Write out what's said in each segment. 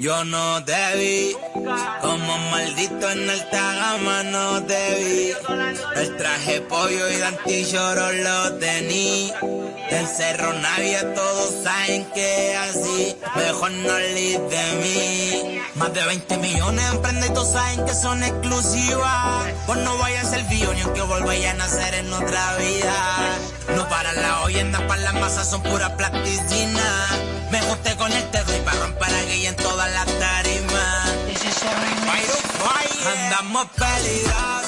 Yo no te vi, como maldito en alta gama no te vi. El traje pollo y Danti lloro lo tení. Del cerro Navia todos saben que así, mejor no olvides de mí. Más de 20 millones en prenda y todos saben que son exclusivas. Pues no vayas a ser bio ni aunque volváis a nacer en otra vida. No para la oyenda, para las masas son pura plasticina. Me junté con el terror y para romper aquí en todas las tarimas. Andamos peligrosos.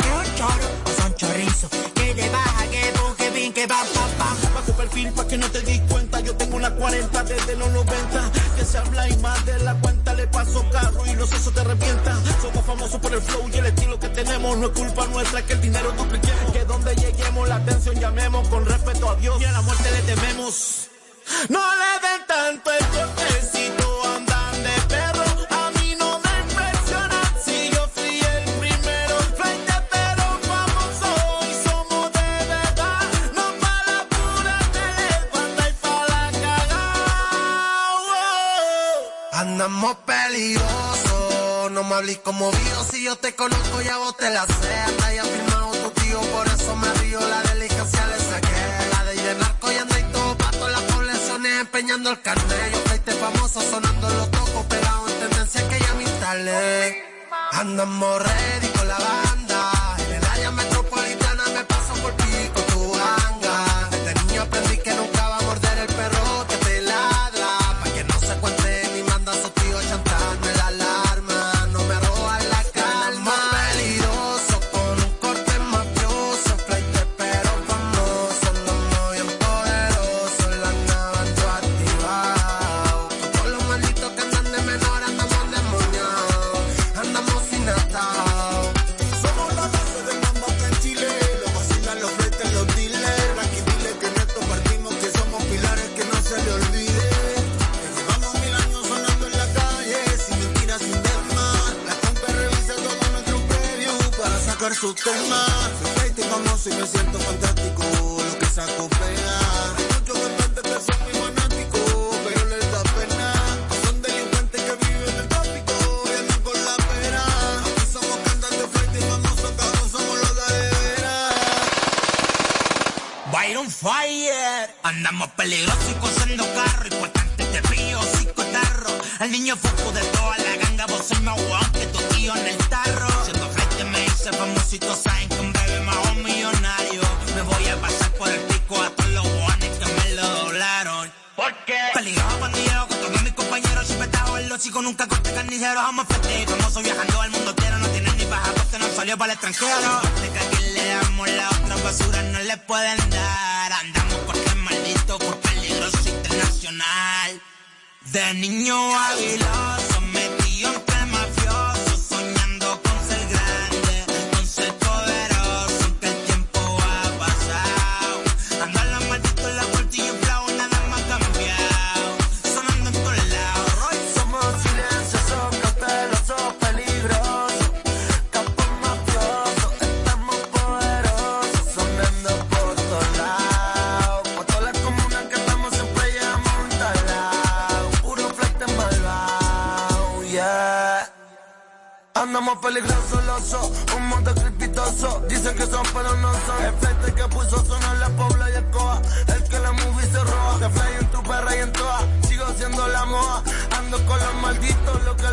40 desde los 90. Que se habla y más de la cuenta le paso carro y los sesos te revientan. Somos famosos por el flow y el estilo que tenemos. No es culpa nuestra que el dinero dupliquemos. Que donde lleguemos la atención llamemos con respeto a Dios y a la muerte le tememos. No le Andamos peligrosos, no me hables como vio, si yo te conozco ya vos te la sé, hasta ya firmado tu tío, por eso me río, la diligencia le saqué, la de llenar y anda y todo, pato las poblaciones empeñando el carnet, yo fuiste famoso sonando los tocos, pegado en tendencia que ya me instalé, andamos ready con la banda, en el área metropolitana me paso por pico tu ganga, desde niño aprendí su tema. Soy flight y famoso y me siento fantástico. Byron Fire. Andamos peligrosos y cosendo carro. Importante te pillo, psicotarro. El niño foco de toda la ganga. Vos soy más guau que tu tío en el tarro. Siendo flight me hice famosito. Saben que un breve más un millonario. Me voy a pasar por el pico a todos los guanes que me lo doblaron. ¿Por qué? Peligroso cuando llego con todos mis compañeros. Siempre estaba en los chicos, nunca corte carniceros. Vamos festejo. Famoso viajando al mundo entero. No tienen ni pasaporte, no salió para el extranjero. Le damos la otra basura, no le pueden dar. Andamos porque es maldito, por peligroso internacional. De niño aviloso, Andamos peligrosos, un monte crepitoso. Dicen que son, pero no son. El flight que puso sonar la pobla y el coa. El que la movie se roba. Te fly en tu perra y en toa. Sigo siendo la moa. Ando con los malditos, lo que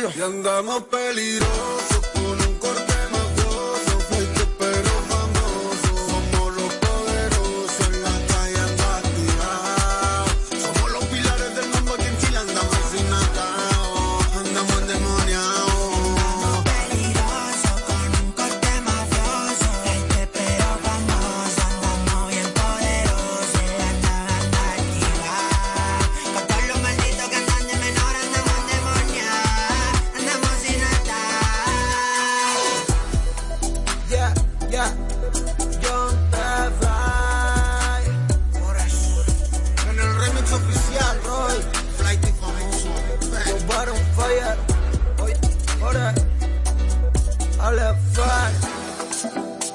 Y andamos peligrosos.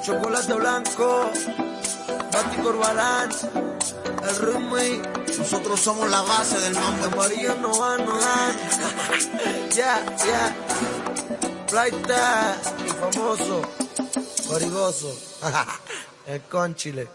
chocolate blanco, Bático balance, el remake. Nosotros somos la base del nombre. amarillo no van, no dan. Ya, ya. Flight, famoso, corigoso, el conchile.